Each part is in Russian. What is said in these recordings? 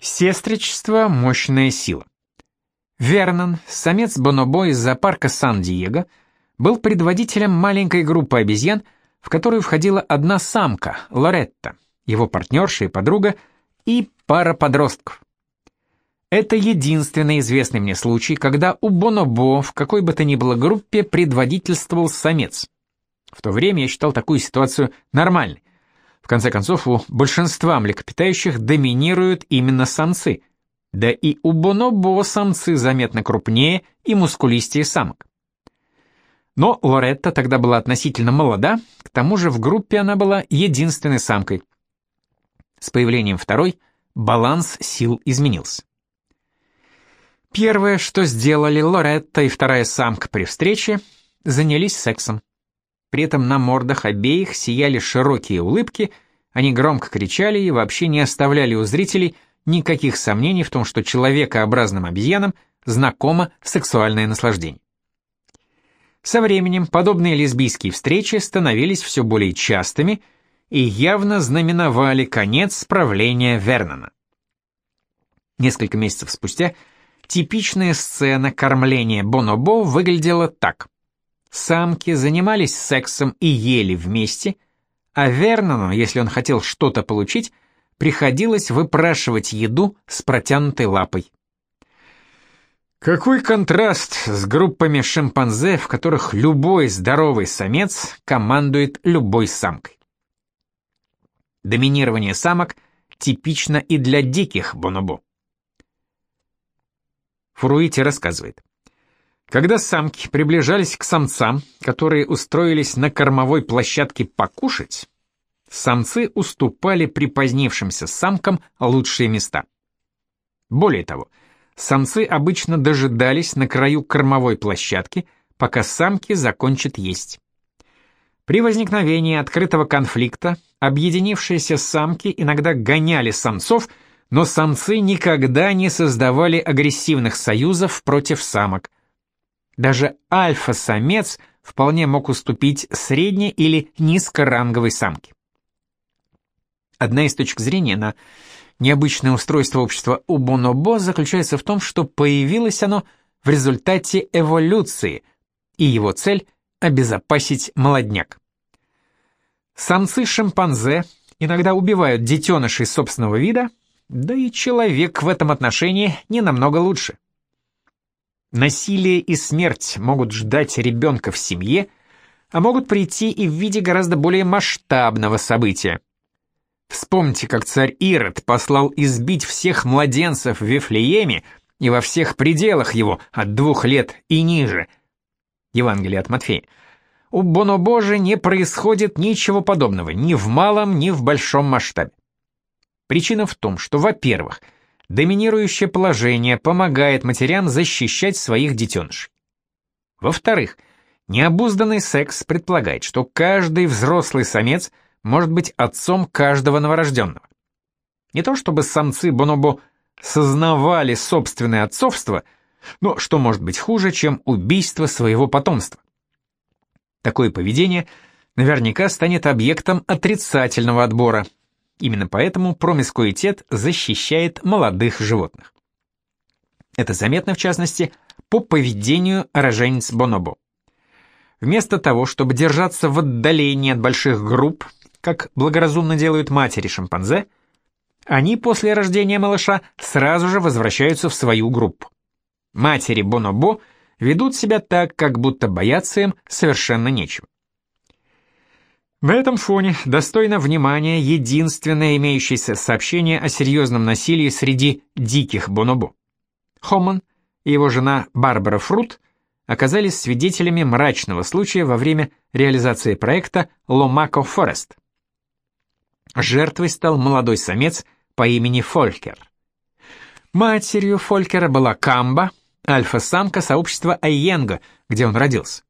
Сестричество – мощная сила. Вернон, самец бонобо из зоопарка Сан-Диего, был предводителем маленькой группы обезьян, в которую входила одна самка, Лоретта, его партнерша и подруга, и пара подростков. Это единственный известный мне случай, когда у бонобо в какой бы то ни было группе предводительствовал самец. В то время я считал такую ситуацию нормальной. В конце концов, у большинства млекопитающих доминируют именно самцы. Да и у бонобо самцы заметно крупнее и мускулистее самок. Но Лоретта тогда была относительно молода, к тому же в группе она была единственной самкой. С появлением второй баланс сил изменился. Первое, что сделали Лоретта и вторая самка при встрече, занялись сексом. При этом на мордах обеих сияли широкие улыбки, они громко кричали и вообще не оставляли у зрителей никаких сомнений в том, что человекообразным обезьянам знакомо сексуальное наслаждение. Со временем подобные лесбийские встречи становились все более частыми и явно знаменовали конец правления Вернона. Несколько месяцев спустя – Типичная сцена кормления бонобо выглядела так. Самки занимались сексом и ели вместе, а Вернону, если он хотел что-то получить, приходилось выпрашивать еду с протянутой лапой. Какой контраст с группами шимпанзе, в которых любой здоровый самец командует любой самкой. Доминирование самок типично и для диких бонобо. Фуруити рассказывает. Когда самки приближались к самцам, которые устроились на кормовой площадке покушать, самцы уступали припозднившимся самкам лучшие места. Более того, самцы обычно дожидались на краю кормовой площадки, пока самки закончат есть. При возникновении открытого конфликта объединившиеся самки иногда гоняли самцов, но самцы никогда не создавали агрессивных союзов против самок. Даже альфа-самец вполне мог уступить средне- или низкоранговой самке. Одна из точек зрения на необычное устройство общества у бонобо заключается в том, что появилось оно в результате эволюции, и его цель – обезопасить молодняк. Самцы шимпанзе иногда убивают детенышей собственного вида, да и человек в этом отношении не намного лучше. Насилие и смерть могут ждать ребенка в семье, а могут прийти и в виде гораздо более масштабного события. Вспомните, как царь Ирод послал избить всех младенцев в Вифлееме и во всех пределах его от двух лет и ниже. Евангелие от Матфея. У Бонобожи не происходит ничего подобного ни в малом, ни в большом масштабе. Причина в том, что, во-первых, доминирующее положение помогает матерям защищать своих детенышей. Во-вторых, необузданный секс предполагает, что каждый взрослый самец может быть отцом каждого новорожденного. Не то чтобы самцы бонобо сознавали собственное отцовство, но что может быть хуже, чем убийство своего потомства? Такое поведение наверняка станет объектом отрицательного отбора – Именно поэтому промискуитет защищает молодых животных. Это заметно, в частности, по поведению роженец бонобо. Вместо того, чтобы держаться в отдалении от больших групп, как благоразумно делают матери шимпанзе, они после рождения малыша сразу же возвращаются в свою группу. Матери бонобо ведут себя так, как будто бояться им совершенно нечего. На этом фоне достойно внимания единственное имеющееся сообщение о серьезном насилии среди диких бонобо. Хоман и его жена Барбара Фрут оказались свидетелями мрачного случая во время реализации проекта Ломако Форест. Жертвой стал молодой самец по имени Фолькер. Матерью Фолькера была Камба, альфа-самка сообщества Айенго, где он родился.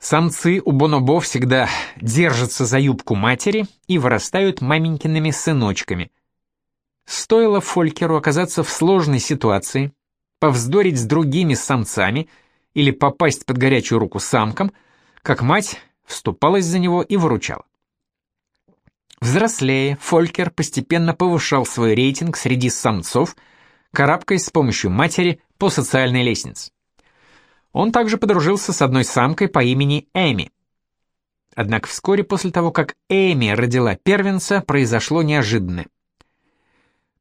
Самцы у бонобо всегда держатся за юбку матери и вырастают маменькиными сыночками. Стоило Фолькеру оказаться в сложной ситуации, повздорить с другими самцами или попасть под горячую руку самкам, как мать вступалась за него и выручала. Взрослея, Фолькер постепенно повышал свой рейтинг среди самцов, карабкаясь с помощью матери по социальной лестнице. Он также подружился с одной самкой по имени Эми. Однако вскоре после того, как Эми родила первенца, произошло неожиданное.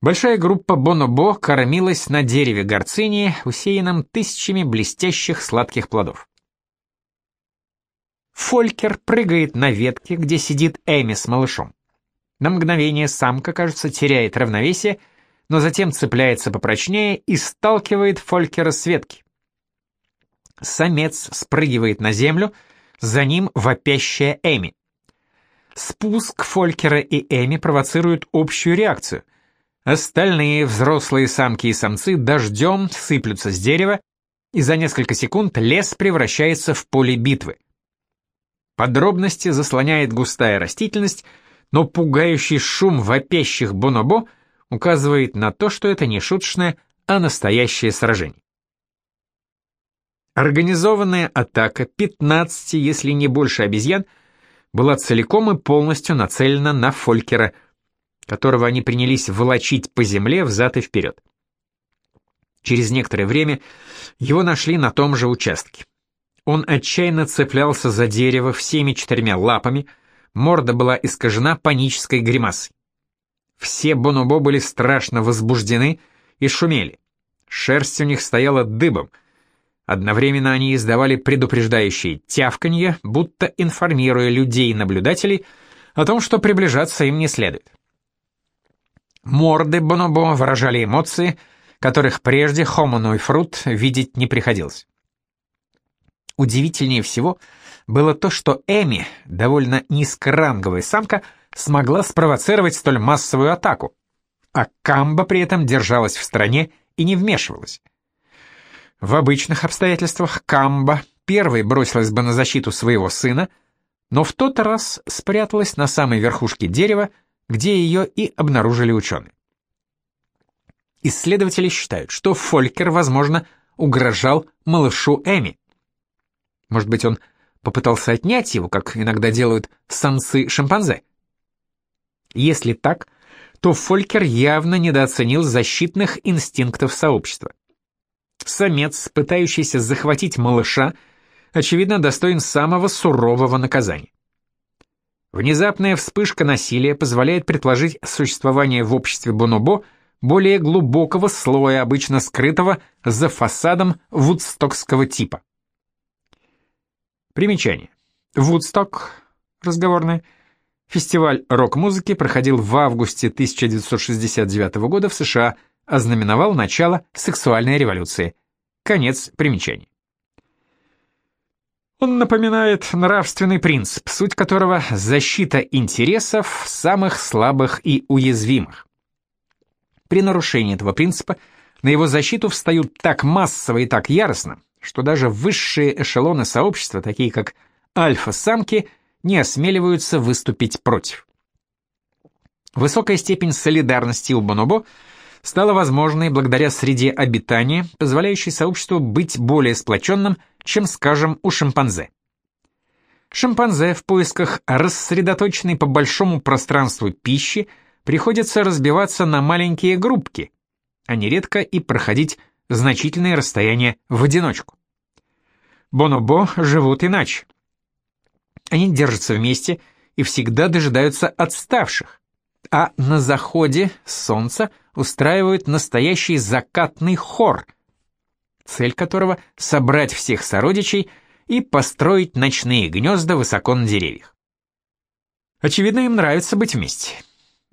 Большая группа бонобо кормилась на дереве горцинии, усеянном тысячами блестящих сладких плодов. Фолькер прыгает на ветке, где сидит Эми с малышом. На мгновение самка, кажется, теряет равновесие, но затем цепляется попрочнее и сталкивает Фолькера с ветки. Самец спрыгивает на землю, за ним вопящая Эми. Спуск Фолькера и Эми провоцирует общую реакцию. Остальные взрослые самки и самцы дождем сыплются с дерева, и за несколько секунд лес превращается в поле битвы. Подробности заслоняет густая растительность, но пугающий шум вопящих бонобо указывает на то, что это не шуточное, а настоящее сражение. Организованная атака 15, если не больше обезьян, была целиком и полностью нацелена на Фолькера, которого они принялись волочить по земле взад и вперед. Через некоторое время его нашли на том же участке. Он отчаянно цеплялся за дерево всеми четырьмя лапами, морда была искажена панической гримасой. Все бонобо были страшно возбуждены и шумели. Шерсть у них стояла дыбом. Одновременно они издавали предупреждающие тявканье, будто информируя людей и наблюдателей о том, что приближаться им не следует. Морды бонобо выражали эмоции, которых прежде Homo и Фрут видеть не приходилось. Удивительнее всего было то, что Эми, довольно низкоранговая самка, смогла спровоцировать столь массовую атаку, а Камба при этом держалась в стороне и не вмешивалась. В обычных обстоятельствах Камба первой бросилась бы на защиту своего сына, но в тот раз спряталась на самой верхушке дерева, где ее и обнаружили ученые. Исследователи считают, что Фолькер, возможно, угрожал малышу Эми. Может быть, он попытался отнять его, как иногда делают самцы-шимпанзе? Если так, то Фолькер явно недооценил защитных инстинктов сообщества. Самец, пытающийся захватить малыша, очевидно, достоин самого сурового наказания. Внезапная вспышка насилия позволяет предположить существование в обществе бонобо более глубокого слоя, обычно скрытого за фасадом вудстокского типа. Примечание. Вудсток, разговорное, фестиваль рок-музыки проходил в августе 1969 года в США, ознаменовал начало сексуальной революции. Конец примечаний. Он напоминает нравственный принцип, суть которого – защита интересов самых слабых и уязвимых. При нарушении этого принципа на его защиту встают так массово и так яростно, что даже высшие эшелоны сообщества, такие как альфа-самки, не осмеливаются выступить против. Высокая степень солидарности у бонобо стала возможной благодаря среде обитания, позволяющей сообществу быть более сплоченным, чем, скажем, у шимпанзе. Шимпанзе в поисках рассредоточенной по большому пространству пищи приходится разбиваться на маленькие группки, а нередко и проходить значительные расстояния в одиночку. Бонобо живут иначе. Они держатся вместе и всегда дожидаются отставших, а на заходе солнца устраивают настоящий закатный хор, цель которого — собрать всех сородичей и построить ночные гнезда высоко на деревьях. Очевидно, им нравится быть вместе.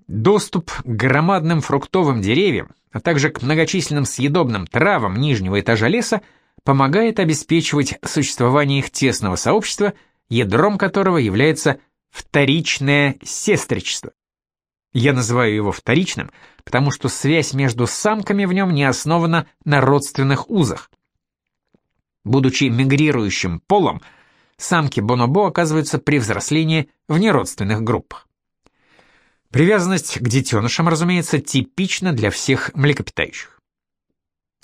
Доступ к громадным фруктовым деревьям, а также к многочисленным съедобным травам нижнего этажа леса помогает обеспечивать существование их тесного сообщества, ядром которого является вторичное сестричество. Я называю его вторичным, потому что связь между самками в нем не основана на родственных узах. Будучи мигрирующим полом, самки бонобо оказываются при взрослении в неродственных группах. Привязанность к детенышам, разумеется, типична для всех млекопитающих.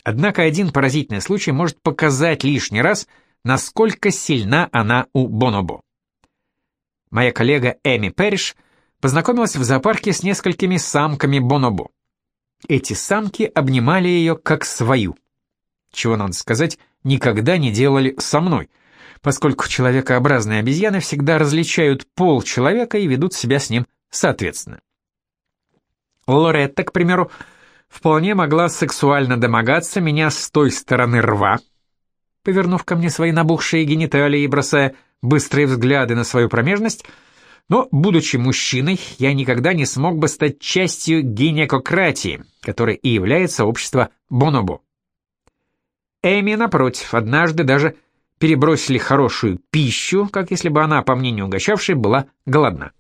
Однако один поразительный случай может показать лишний раз, насколько сильна она у бонобо. Моя коллега Эми Перриш познакомилась в зоопарке с несколькими самками бонобо. Эти самки обнимали ее как свою. Чего, надо сказать, никогда не делали со мной, поскольку человекообразные обезьяны всегда различают пол человека и ведут себя с ним соответственно. Лоретта, к примеру, вполне могла сексуально домогаться меня с той стороны рва, повернув ко мне свои набухшие гениталии и бросая быстрые взгляды на свою промежность, но, будучи мужчиной, я никогда не смог бы стать частью гинекократии, которой и является общество Бонобо. Эми, напротив, однажды даже перебросили хорошую пищу, как если бы она, по мнению угощавшей, была голодна.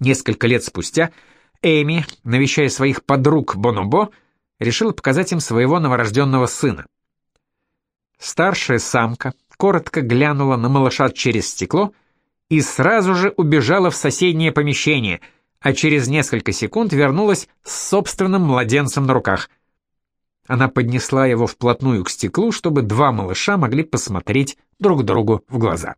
Несколько лет спустя Эми, навещая своих подруг Бонобо, решила показать им своего новорожденного сына. Старшая самка коротко глянула на малыша через стекло и сразу же убежала в соседнее помещение, а через несколько секунд вернулась с собственным младенцем на руках. Она поднесла его вплотную к стеклу, чтобы два малыша могли посмотреть друг другу в глаза.